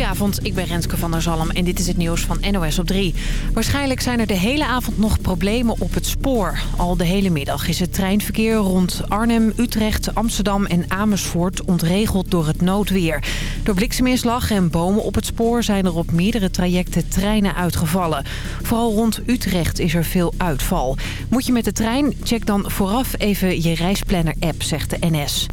Goedenavond, ik ben Renske van der Zalm en dit is het nieuws van NOS op 3. Waarschijnlijk zijn er de hele avond nog problemen op het spoor. Al de hele middag is het treinverkeer rond Arnhem, Utrecht, Amsterdam en Amersfoort ontregeld door het noodweer. Door blikseminslag en bomen op het spoor zijn er op meerdere trajecten treinen uitgevallen. Vooral rond Utrecht is er veel uitval. Moet je met de trein? Check dan vooraf even je reisplanner-app, zegt de NS.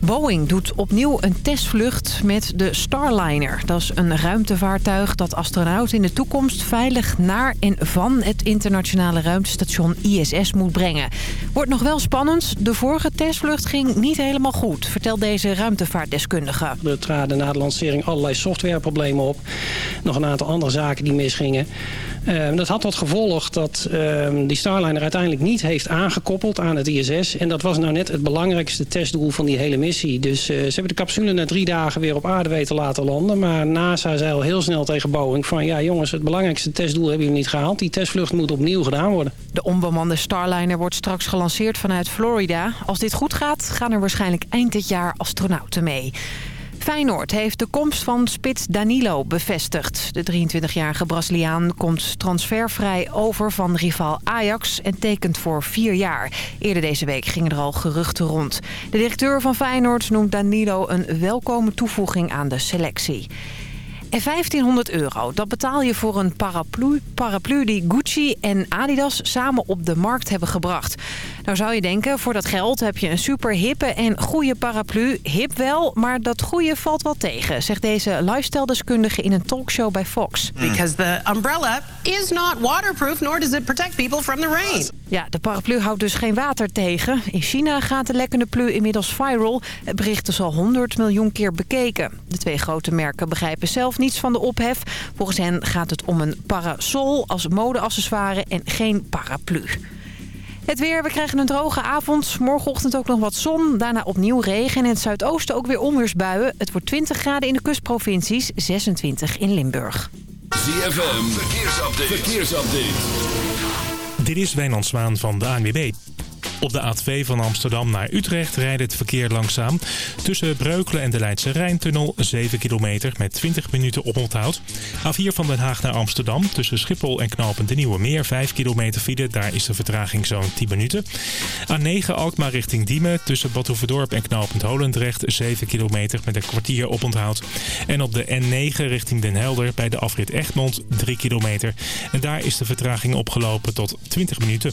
Boeing doet opnieuw een testvlucht met de Starliner. Dat is een ruimtevaartuig dat astronauten in de toekomst veilig naar en van het internationale ruimtestation ISS moet brengen. Wordt nog wel spannend. De vorige testvlucht ging niet helemaal goed, vertelt deze ruimtevaartdeskundige. Er traden na de lancering allerlei softwareproblemen op. Nog een aantal andere zaken die misgingen. Uh, dat had tot gevolg dat uh, die Starliner uiteindelijk niet heeft aangekoppeld aan het ISS. En dat was nou net het belangrijkste testdoel van die hele missie. Dus uh, ze hebben de capsule na drie dagen weer op aarde weten laten landen. Maar NASA zei al heel snel tegen Boeing van... ja jongens, het belangrijkste testdoel hebben jullie niet gehaald. Die testvlucht moet opnieuw gedaan worden. De onbemande Starliner wordt straks gelanceerd vanuit Florida. Als dit goed gaat, gaan er waarschijnlijk eind dit jaar astronauten mee. Feyenoord heeft de komst van spits Danilo bevestigd. De 23-jarige Braziliaan komt transfervrij over van rivaal Ajax en tekent voor vier jaar. Eerder deze week gingen er al geruchten rond. De directeur van Feyenoord noemt Danilo een welkome toevoeging aan de selectie. En 1500 euro, dat betaal je voor een paraplu, paraplu die Gucci en Adidas samen op de markt hebben gebracht. Nou zou je denken, voor dat geld heb je een super hippe en goede paraplu. Hip wel, maar dat goede valt wel tegen, zegt deze lifestyle-deskundige in een talkshow bij Fox. Because the umbrella is not waterproof, nor does it protect people from the rain. Ja, de paraplu houdt dus geen water tegen. In China gaat de lekkende plu inmiddels viral. Het bericht is al 100 miljoen keer bekeken. De twee grote merken begrijpen zelf niets van de ophef. Volgens hen gaat het om een parasol als modeaccessoire en geen paraplu. Het weer, we krijgen een droge avond. Morgenochtend ook nog wat zon. Daarna opnieuw regen. En in het zuidoosten ook weer onweersbuien. Het wordt 20 graden in de kustprovincies. 26 in Limburg. ZFM, verkeersupdate. verkeersupdate. Dit is Wijnand Zwaan van de ANWB. Op de A2 van Amsterdam naar Utrecht rijdt het verkeer langzaam. Tussen Breukelen en de Leidse Rijntunnel 7 kilometer met 20 minuten oponthoud. A4 van Den Haag naar Amsterdam tussen Schiphol en Knopend de Nieuwe Meer 5 kilometer file. Daar is de vertraging zo'n 10 minuten. A9 Alkmaar richting Diemen tussen Badhoevedorp en Knopend Holendrecht 7 kilometer met een kwartier oponthoud. En op de N9 richting Den Helder bij de afrit Egmond 3 kilometer. En daar is de vertraging opgelopen tot 20 minuten.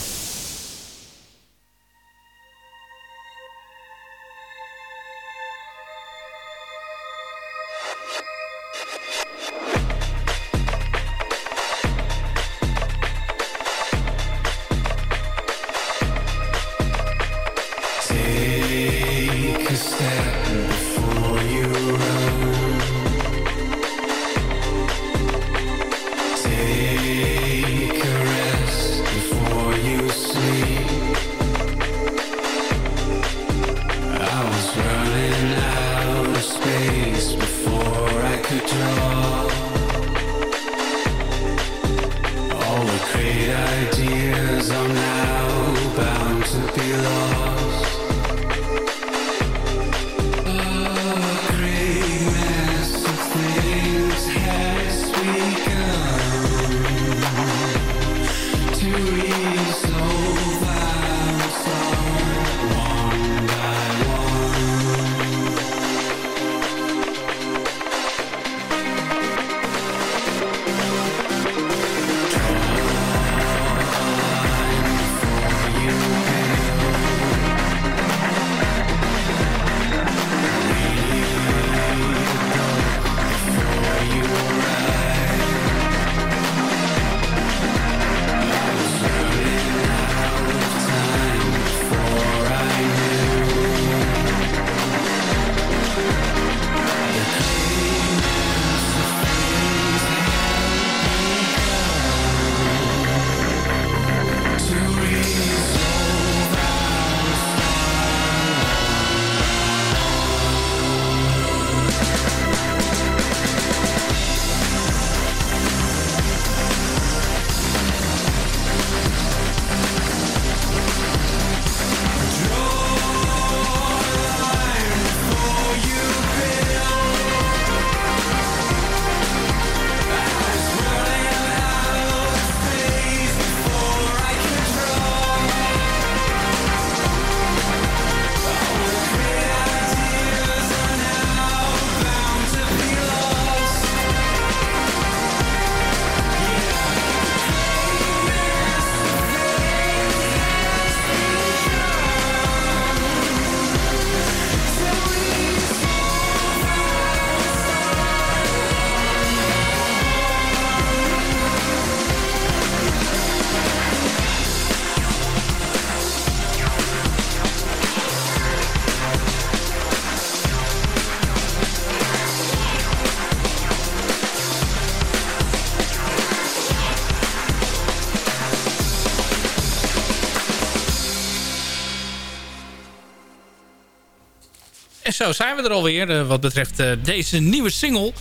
Zo zijn we er alweer wat betreft deze nieuwe single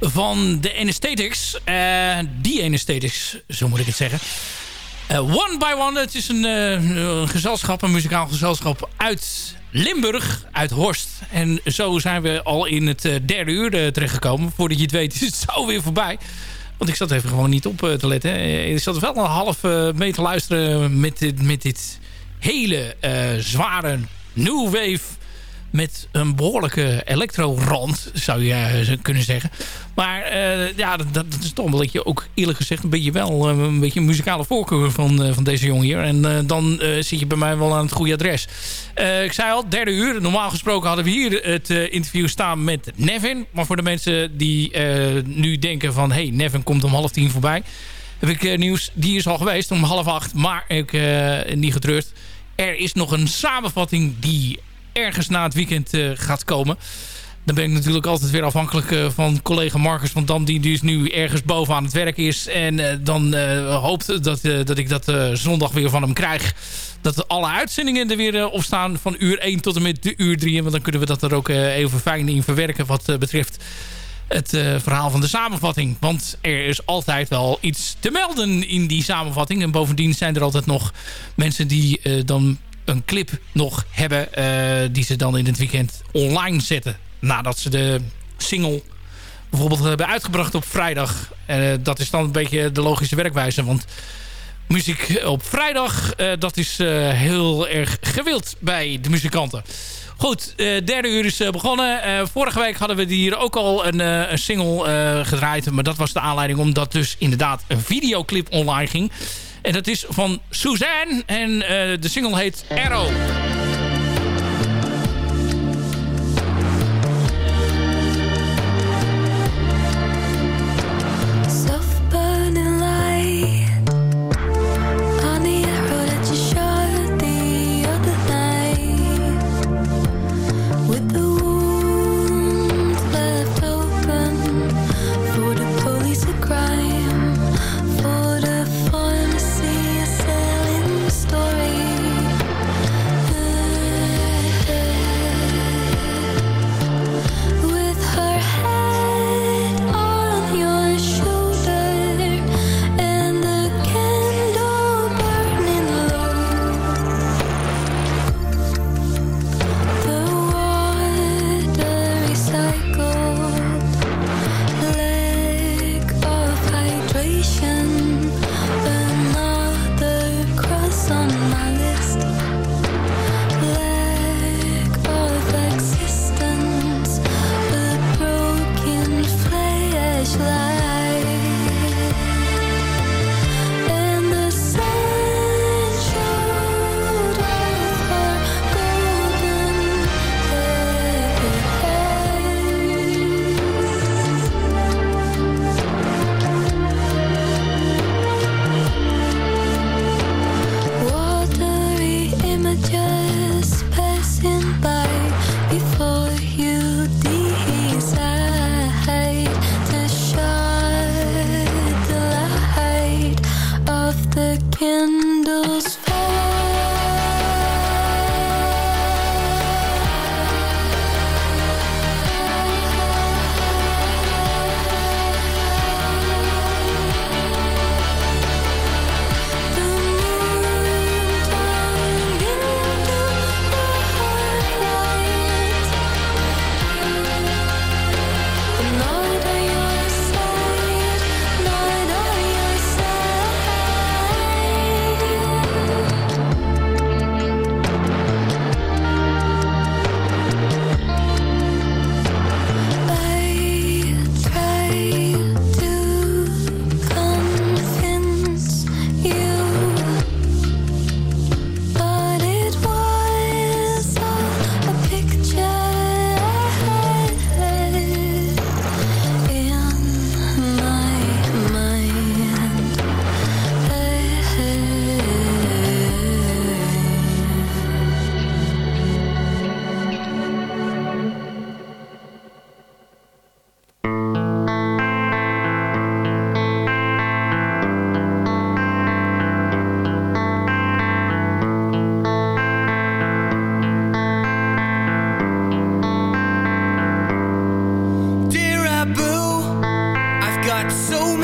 van de Anesthetics. die Anesthetics, zo moet ik het zeggen. one by One, het is een, een gezelschap, een muzikaal gezelschap uit Limburg, uit Horst. En zo zijn we al in het derde uur terechtgekomen. Voordat je het weet is het zo weer voorbij. Want ik zat even gewoon niet op te letten. Ik zat wel een half mee te luisteren met dit, met dit hele zware new wave met een behoorlijke elektro-rand, zou je uh, kunnen zeggen. Maar uh, ja, dat, dat, is toch een beetje, ook eerlijk gezegd, een beetje wel uh, een beetje een muzikale voorkeur van, van deze jongen hier. En dan zit je bij mij wel aan het goede adres. ik zei al, derde uur. Normaal gesproken hadden we hier het interview staan met Nevin. Maar voor de mensen die nu denken van, hey, Nevin komt om half tien voorbij. Heb ik nieuws, die is al geweest om half acht, maar ik niet getreurd. Er is nog een samenvatting die ergens na het weekend uh, gaat komen. Dan ben ik natuurlijk altijd weer afhankelijk uh, van collega Marcus van Dam... die dus nu ergens boven aan het werk is. En uh, dan hoopt dat, dat ik dat zondag weer van hem krijg. Dat alle uitzendingen er weer op staan van uur 1 tot en met uur 3. Want dan kunnen we dat er ook even fijn in verwerken wat betreft het verhaal van de samenvatting. Want er is altijd wel iets te melden in die samenvatting. En bovendien zijn er altijd nog mensen die dan een clip nog hebben... Uh, die ze dan in het weekend online zetten. Nadat ze de single bijvoorbeeld hebben uitgebracht op vrijdag. Uh, dat is dan een beetje de logische werkwijze. Want muziek op vrijdag, uh, dat is heel erg gewild bij de muzikanten. Goed, derde uur is begonnen. vorige week hadden we hier ook al een, een single gedraaid. Maar dat was de aanleiding omdat dus inderdaad een videoclip online ging. En dat is van Suzanne. En uh, de single heet Arrow.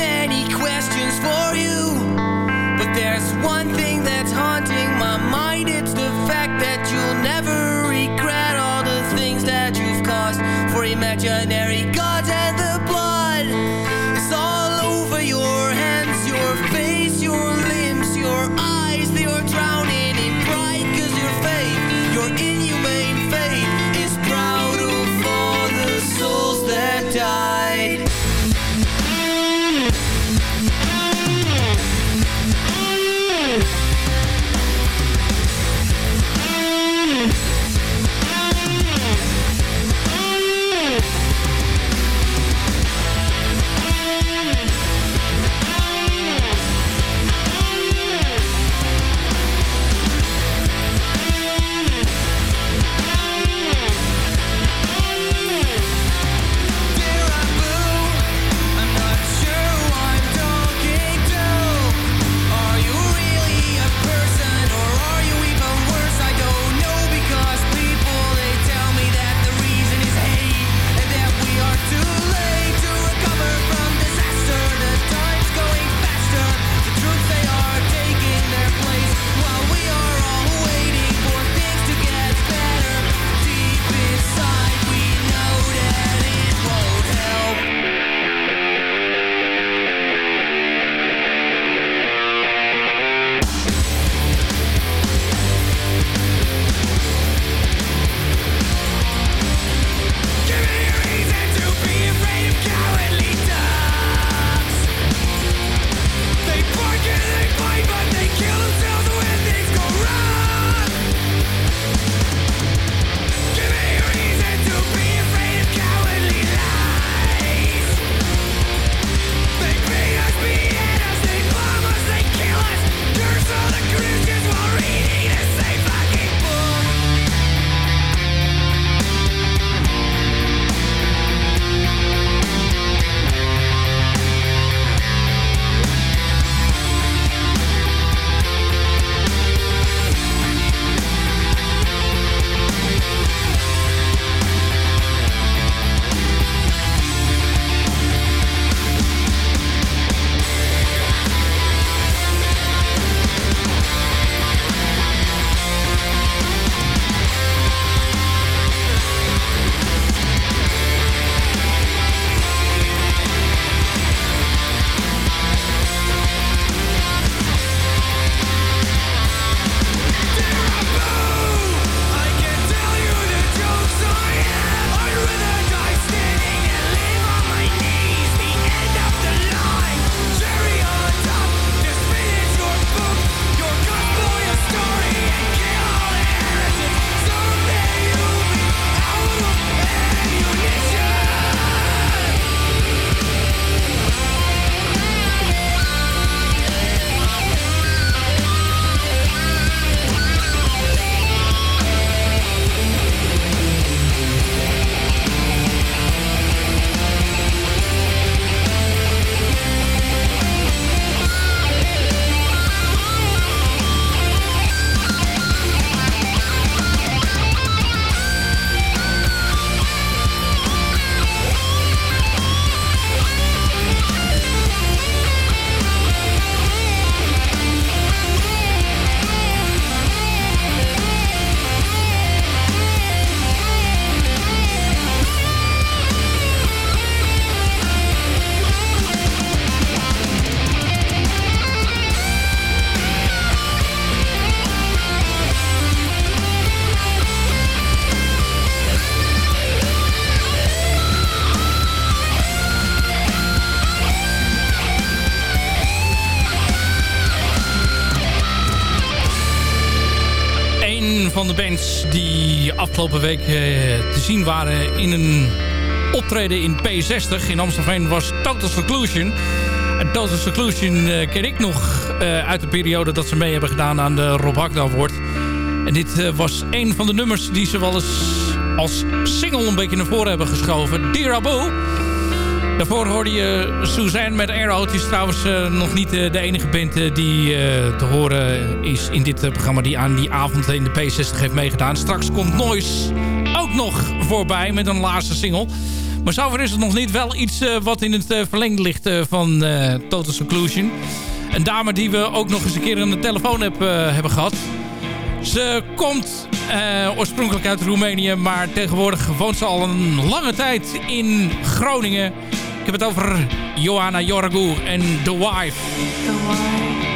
many questions for you But there's one thing that's haunting my mind. It's the fact that you'll never regret all the things that you've caused For imaginary afgelopen week eh, te zien waren in een optreden in P60 in Amsterdam was Total Seclusion. En Total Seclusion eh, ken ik nog eh, uit de periode dat ze mee hebben gedaan aan de Rob Hakda Award. En dit was een van de nummers die ze wel eens als single een beetje naar voren hebben geschoven. Dear Abu'. Daarvoor hoorde je Suzanne met Arrow. Die is trouwens eh, nog niet eh, de enige band eh, die te horen is in dit programma... die aan die avond in de P60 heeft meegedaan. Straks komt Noise ook nog voorbij met een laatste single. Maar zover is het nog niet wel iets wat in het verlengde ligt van Total Seclusion. Een dame die we ook nog eens een keer aan de telefoon heb, hebben gehad. Ze komt oorspronkelijk uit Roemenië, maar tegenwoordig woont ze al een lange tijd in Groningen. Ik heb het over Johanna Jorgu en The Wife. According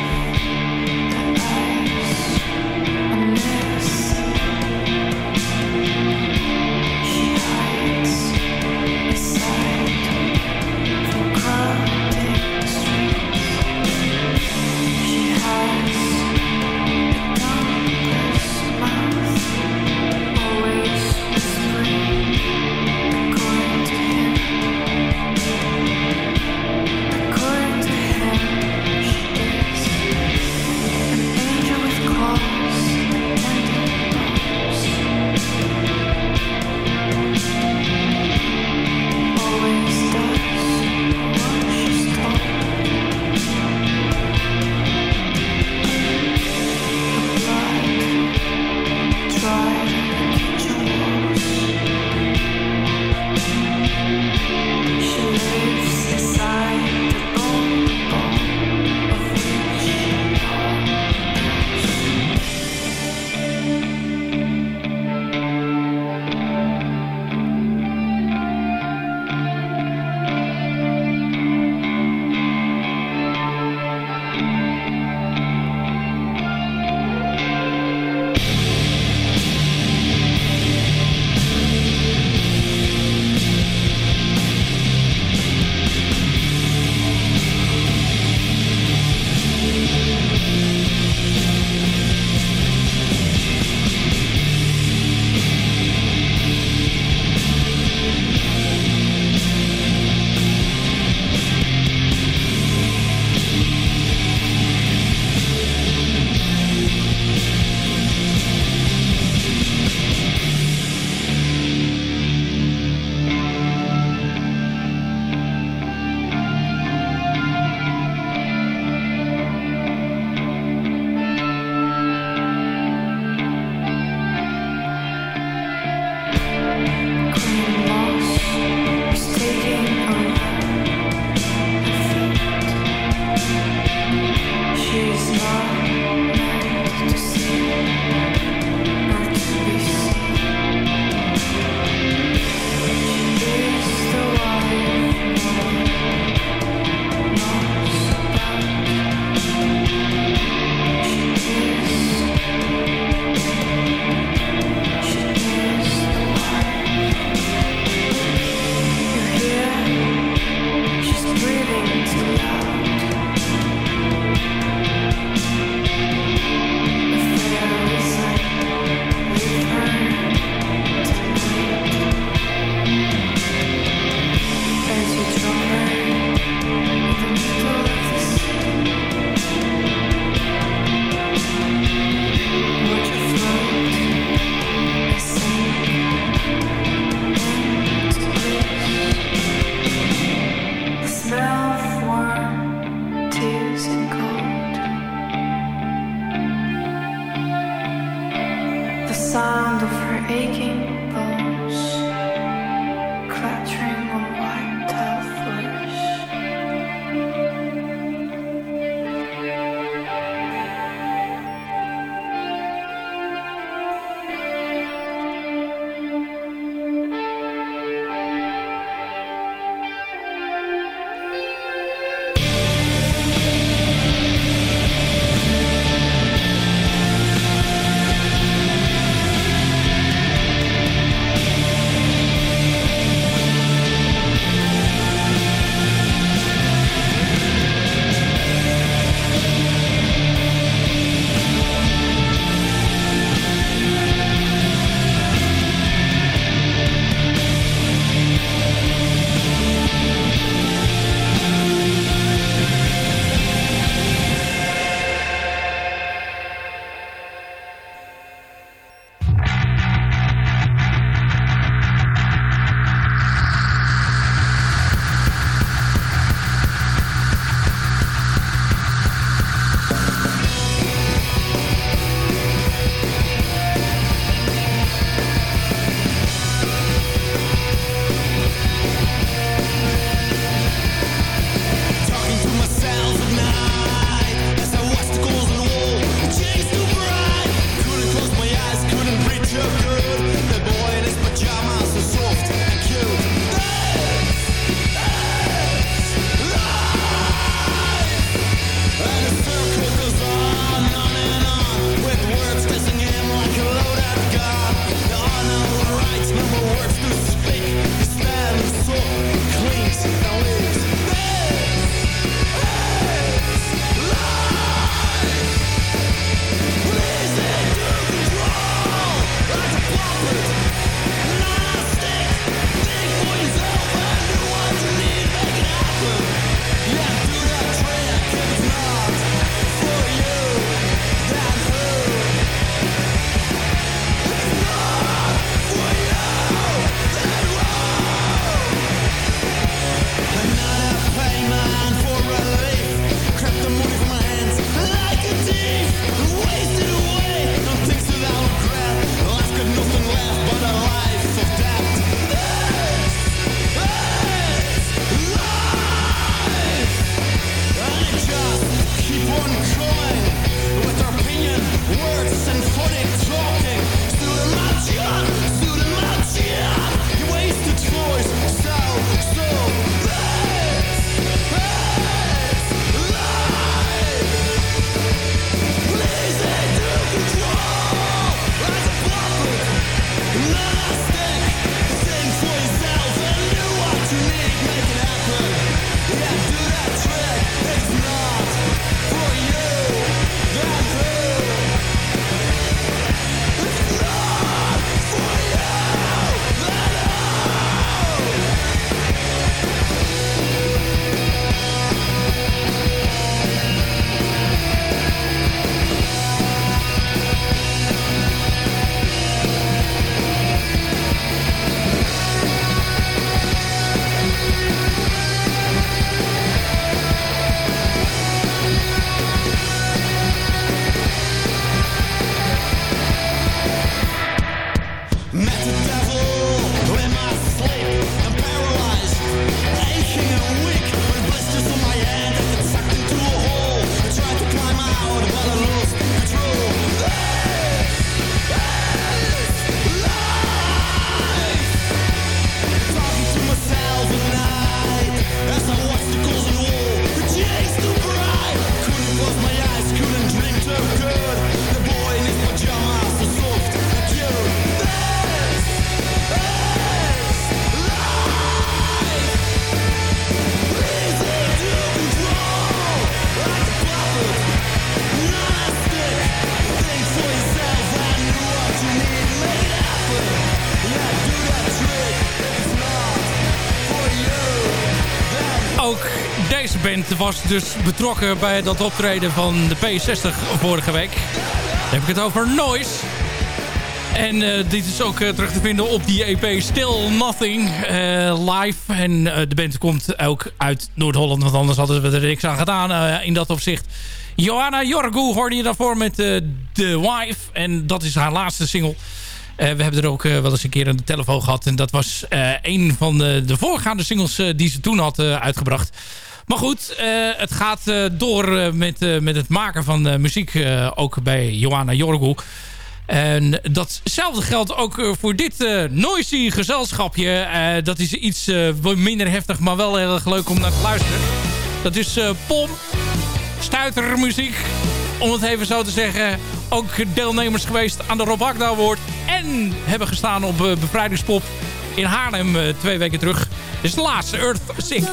band was dus betrokken bij dat optreden van de P60 vorige week. Dan heb ik het over Noise. En eh, dit is ook eh, terug te vinden op die EP Still Nothing eh, live. En de band komt ook uit Noord-Holland, want anders hadden we er niks aan gedaan in dat opzicht. Johanna Jorgu hoorde je daarvoor met The Wife. En dat is haar laatste single. We hebben er ook wel eens een keer de telefoon gehad. En dat was een van de, de voorgaande singles die ze toen had uitgebracht. Maar goed, eh, het gaat eh, door eh, met, met het maken van muziek. ook bij Johanna Jorgu. En datzelfde geldt ook voor dit noisy gezelschapje. Dat is iets minder heftig, maar wel heel erg leuk om naar te luisteren. Dat is Pom, stuitermuziek, om het even zo te zeggen. Ook deelnemers geweest aan de Rob Agda Award. En hebben gestaan op Bevrijdingspop in Haarlem eh, twee weken terug. Is de laatste, Earth Sing.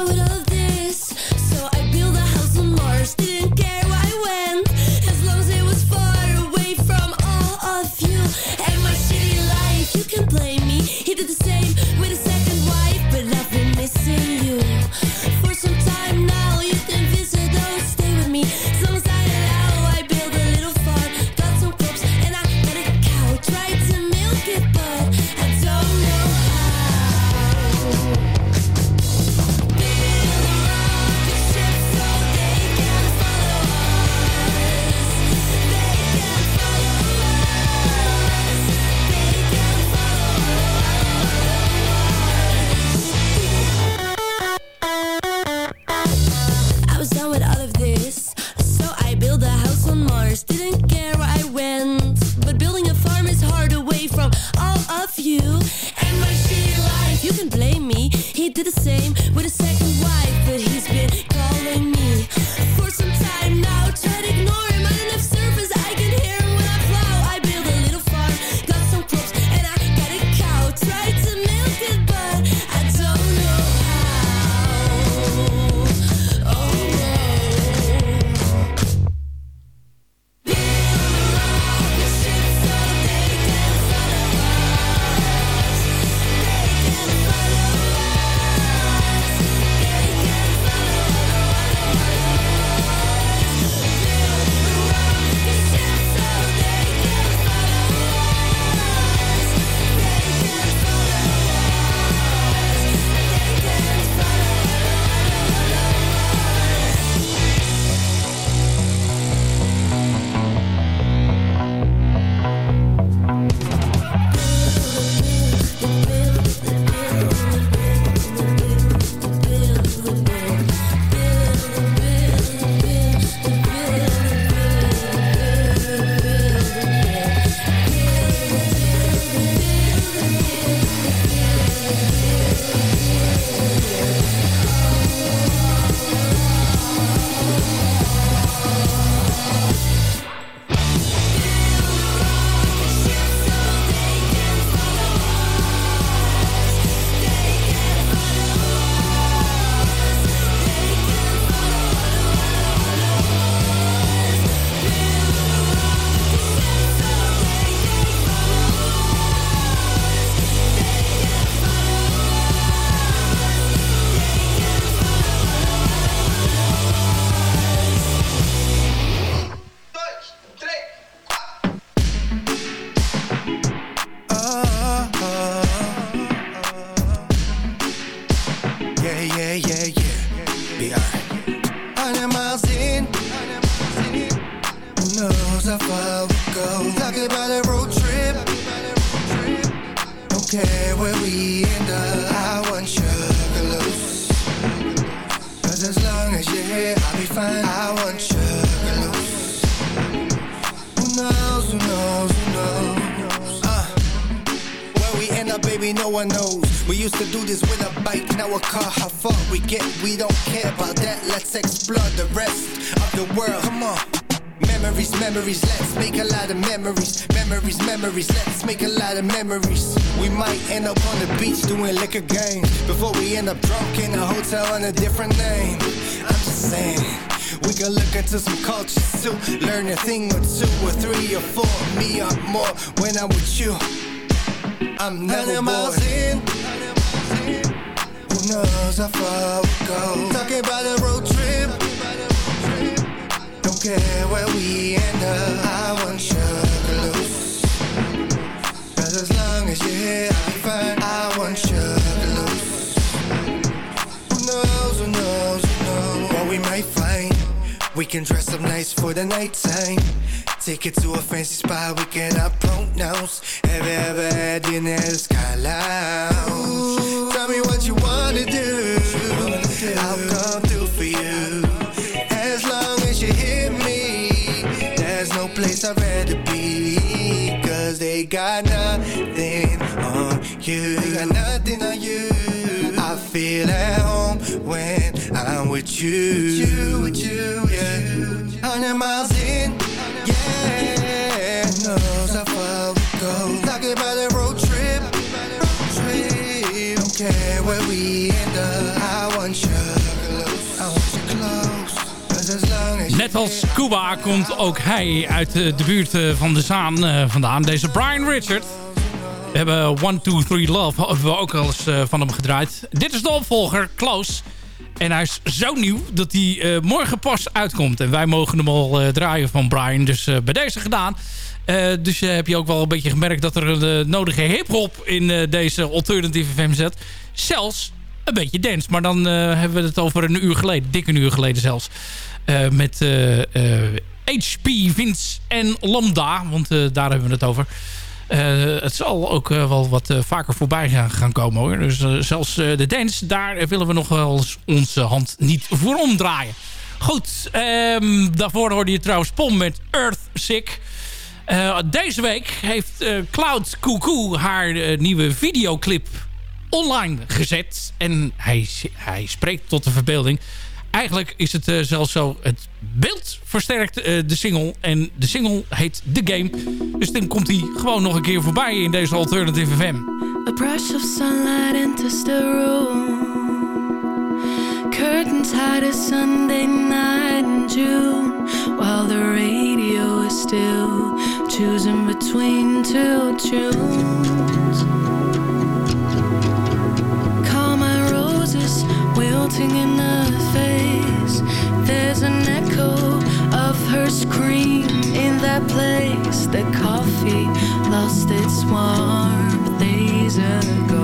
This, so I built a house on Mars. Didn't Let's explore the rest of the world. Come on. Memories, memories, let's make a lot of memories. Memories, memories, let's make a lot of memories. We might end up on the beach doing liquor games before we end up drunk in a hotel on a different name. I'm just saying. We can look into some cultures too. Learn a thing or two or three or four. Me or more when I'm with you. I'm never miles in. Knows how far we go? Talking about a road trip. Don't care where we end up. I want you close. Cause as long as you're here, I'll be fine. I want you close. Who knows, who knows, who knows what we might find. We can dress up nice for the nighttime. Take it to a fancy spot we cannot pronounce. Have you ever had dinner at the Sky Lounge? Tell me what you wanna do. I'll come through for you. As long as you hear me, there's no place I'd rather be. Cause they got nothing on you. They got nothing on you. I feel at home when I'm with you. With you, with you, yeah. Hundred miles in, go. Talking about a road trip. Don't care where we end up. I want you. I want you close. Net als Cuba komt ook hij uit eh, de buurt eh, van de Zaan eh, vandaan. Deze Brian Richard. We hebben One, Two, Three Love hebben we ook al eens van hem gedraaid. Dit is de opvolger, Close. En hij is zo nieuw dat hij morgen pas uitkomt. En wij mogen hem al draaien van Brian. Dus bij deze gedaan. Eh, dus eh, heb je ook wel een beetje gemerkt dat er de nodige hip-hop in eh, deze Alternative FM zit. Zelfs een beetje dance. Maar dan eh, hebben we het over een uur geleden. Dik een uur geleden zelfs. Eh, met eh, eh, HP, Vince en Lambda. Want eh, daar hebben we het over. Eh, het zal ook eh, wel wat eh, vaker voorbij gaan, komen hoor. Dus eh, zelfs eh, de dance, daar willen we nog wel eens onze hand niet voor omdraaien. Goed, ehm, daarvoor hoorde je trouwens Pom met Earth Sick. Eh, deze week heeft eh, Cloud Cuckoo haar eh, nieuwe videoclip online gezet. En hij, hij spreekt tot de verbeelding. Eigenlijk is het zelfs zo, het beeld versterkt de single. En de single heet The Game. Dus dan komt hij gewoon nog een keer voorbij in deze Alternative FM. A brush of sunlight enters the room. Curtains hide a Sunday night in June. While the radio is still choosing between two tunes. Call my roses wilting in the face. There's an echo of her scream in that place. The coffee lost its warmth days ago.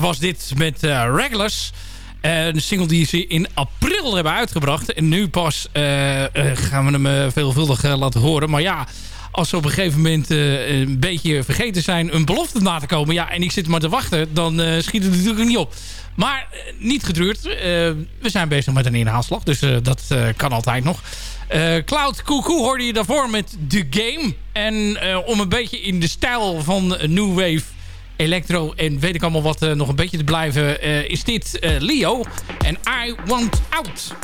Was dit met uh, een single die ze in april hebben uitgebracht. En nu pas uh, gaan we hem veelvuldig laten horen. Maar ja, als ze op een gegeven moment een beetje vergeten zijn... een belofte na te komen. Ja, en ik zit maar te wachten. Dan schiet het natuurlijk niet op. Maar niet getreurd. we zijn bezig met een inhaalslag. Dus dat kan altijd nog. Cloud Cuckoo hoorde je daarvoor met The Game. En om een beetje in de stijl van New Wave electro en weet ik allemaal wat uh, nog een beetje te blijven... Uh, is dit uh, Leo en I Want Out.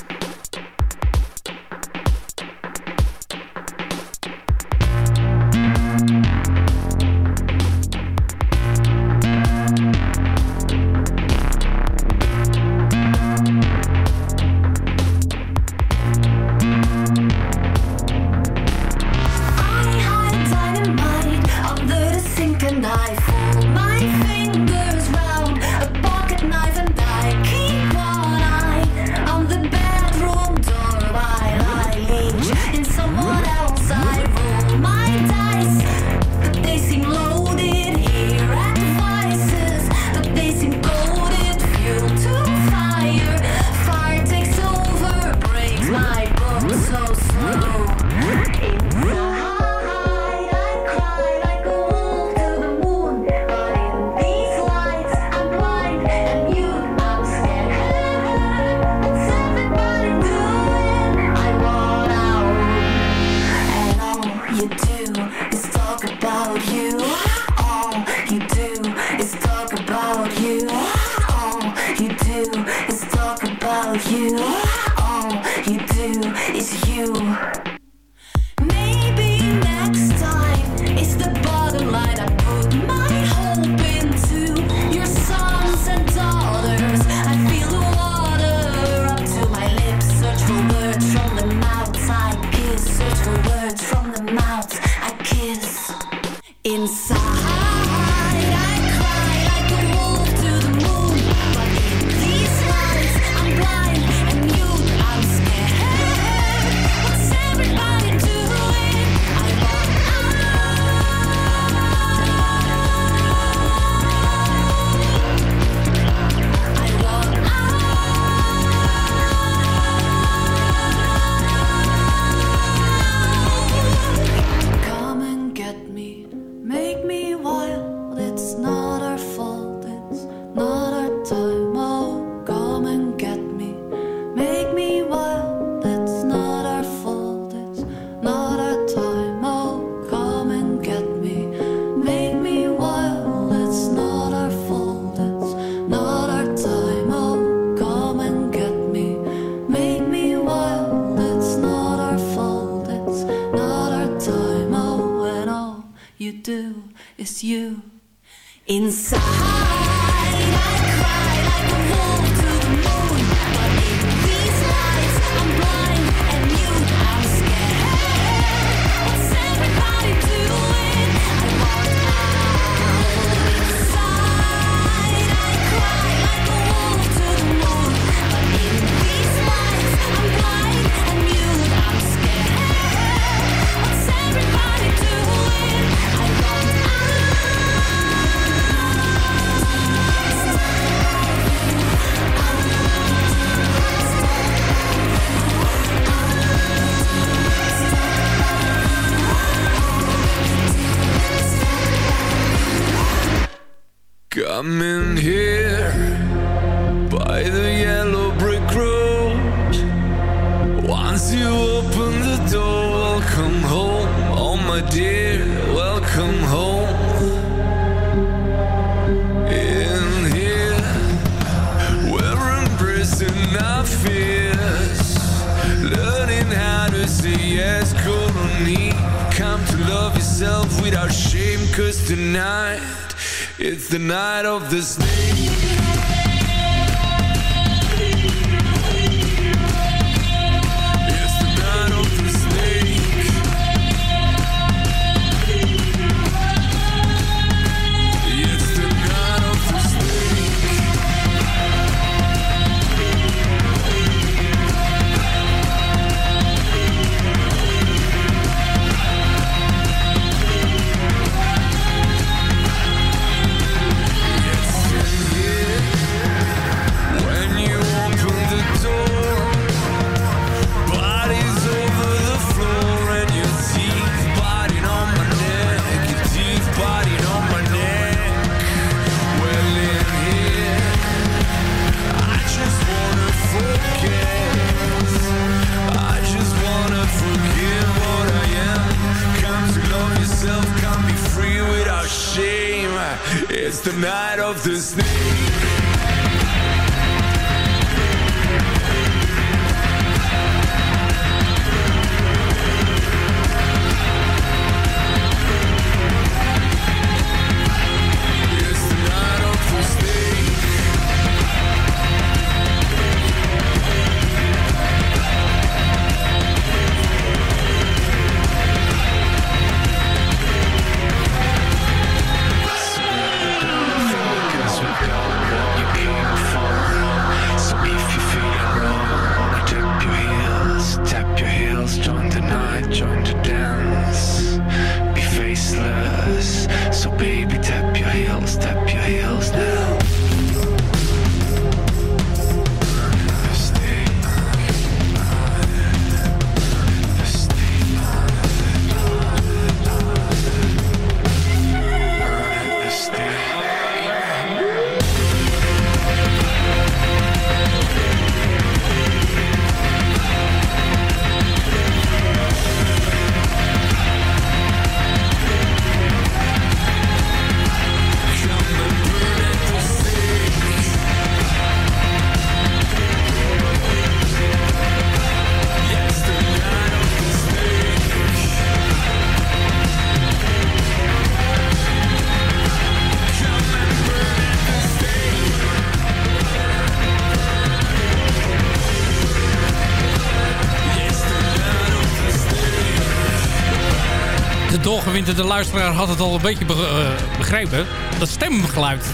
De luisteraar had het al een beetje be- eh, begrepen. Dat stemgeluid,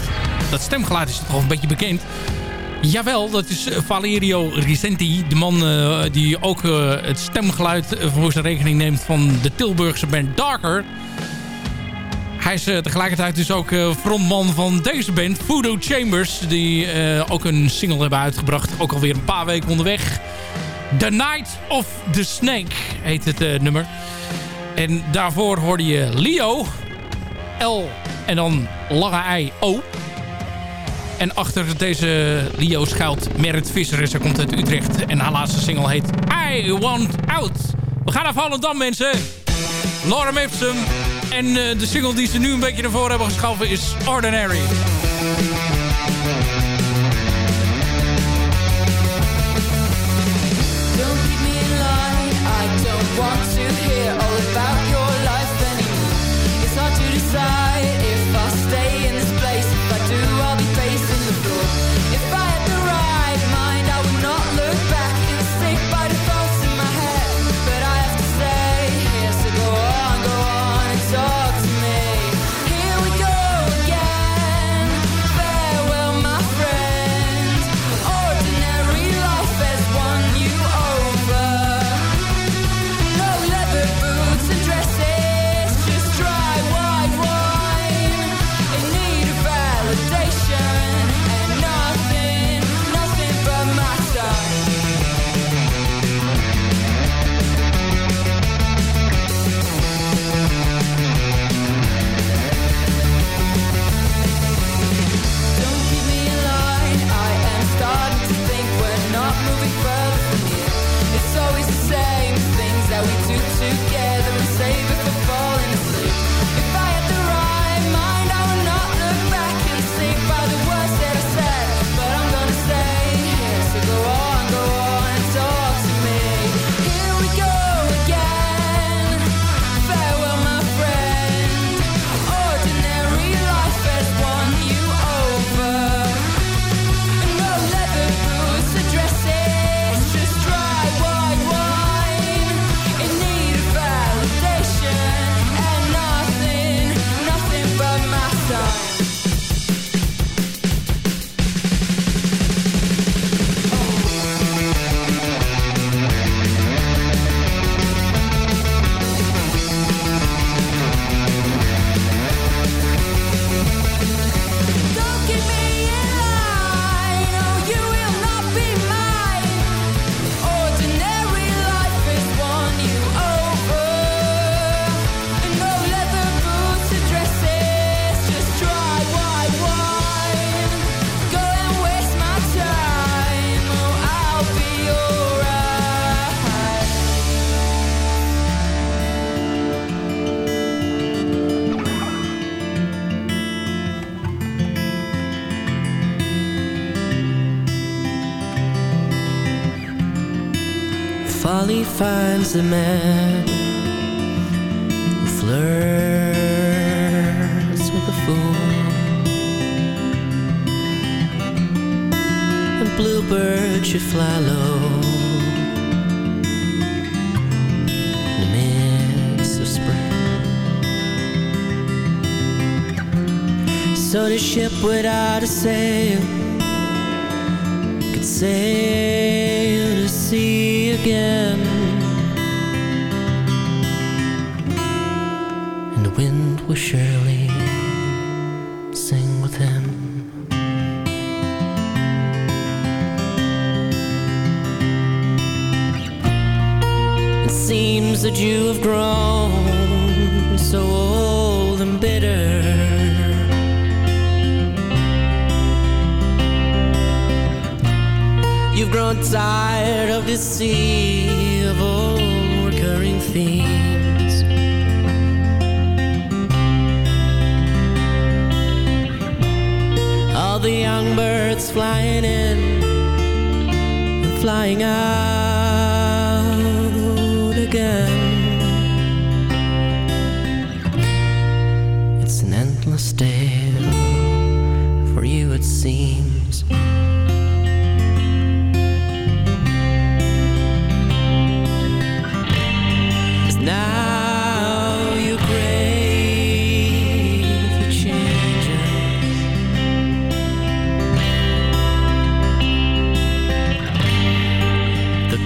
dat stemgeluid is toch een beetje bekend. Jawel, dat is eh, Valerio Risenti. De man eh, die ook het stemgeluid voor zijn rekening neemt van de Tilburgse band Darker. Hij is tegelijkertijd dus ook frontman van deze band, Voodoo Chambers. Die ook een single hebben uitgebracht. Ook alweer een paar weken onderweg. The Night of the Snake heet het nummer. En daarvoor hoorde je Leo. L en dan lange I O. En achter deze Leo schuilt Merit Visser. Zij komt uit Utrecht. En haar laatste single heet I Want Out. We gaan naar Volendam mensen. Lorem Ipsum. En eh, de single die ze nu een beetje naar voren hebben geschoven is Ordinary. Don't keep me in line. I don't want Folly finds a man who flirts with a fool. And bluebird should fly low. So the ship without a sail could sail to sea again. And the wind will surely sing with him. It seems that you have grown Grown tired of this sea of old recurring themes. All the young birds flying in flying out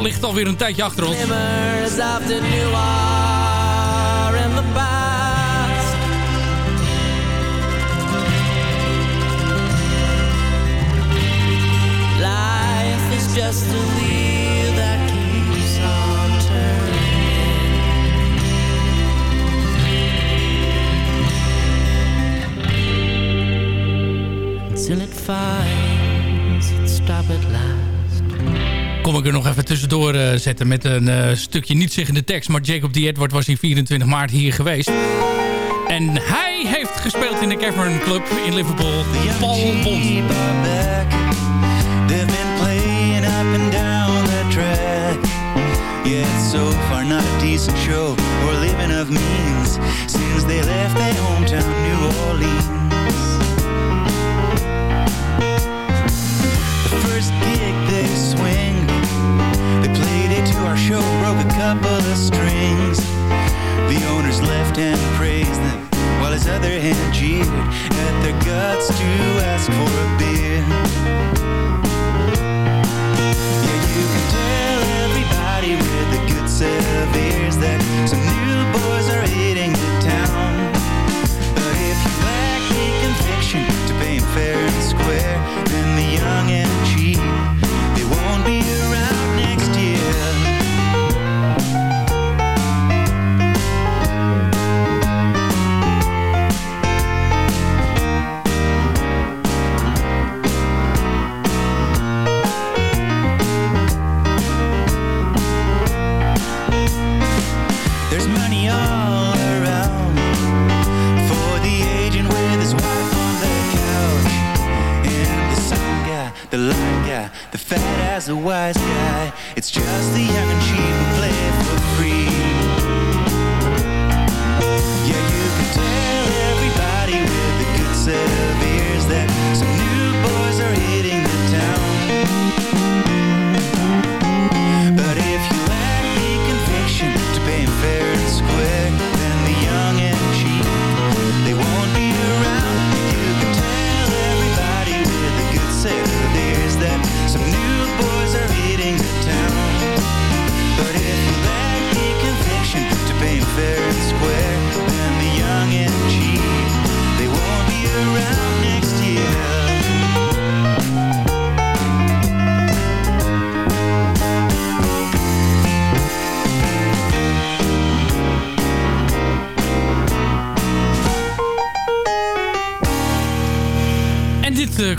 Ligt alweer een tijdje achter ons. Just a wheel that keeps on turning until it finds Ik er nog even tussendoor eh, zetten met een eh, stukje niet zeggende tekst. Maar Jacob D. Edward was hier 24 maart hier geweest. En hij heeft gespeeld in de Cavern Club in Liverpool. Paul Bond. They've been playing up and down the track. Yeah, it's so far not a decent show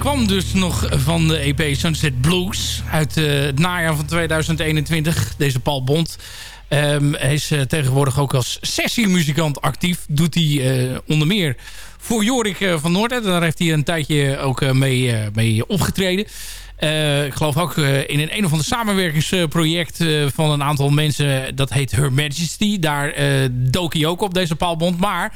kwam dus nog van de EP Sunset Blues uit eh, het najaar van 2021. Deze Paul Bond. Ehm, hij is eh, tegenwoordig ook als sessiemuzikant actief. Doet hij eh, onder meer voor Jorik van Noorden. Daar heeft hij een tijdje ook mee, mee opgetreden. Ik geloof ook in een, een of ander samenwerkingsproject eh, van een aantal mensen. Dat heet Her Majesty. Daar dook hij ook op, deze Paul Bond. Maar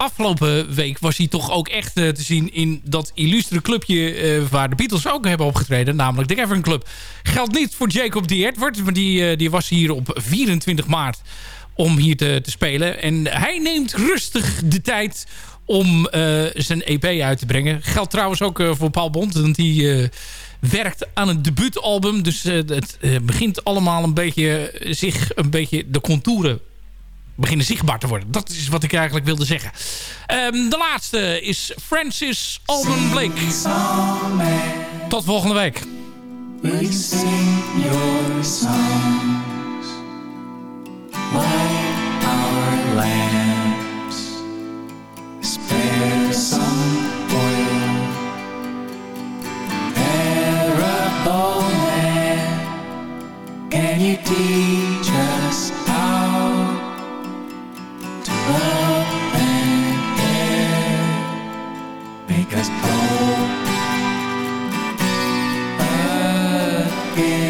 afgelopen week was hij toch ook echt eh, te zien in dat illustre clubje eh, waar de Beatles ook hebben opgetreden. Namelijk de Cavern Club. Geldt niet voor Jacob D. Edward, maar die, eh, die was hier op 24 maart om hier te, te spelen. En hij neemt rustig de tijd om zijn EP uit te brengen. Geldt trouwens ook voor Paul Bond, want die werkt aan een debuutalbum. Dus het begint allemaal een beetje zich een beetje de contouren beginnen zichtbaar te worden. Dat is wat ik eigenlijk wilde zeggen. Ehm, de laatste is Francis Alban Blake. Tot volgende week. Your our can you teach us Make us whole again.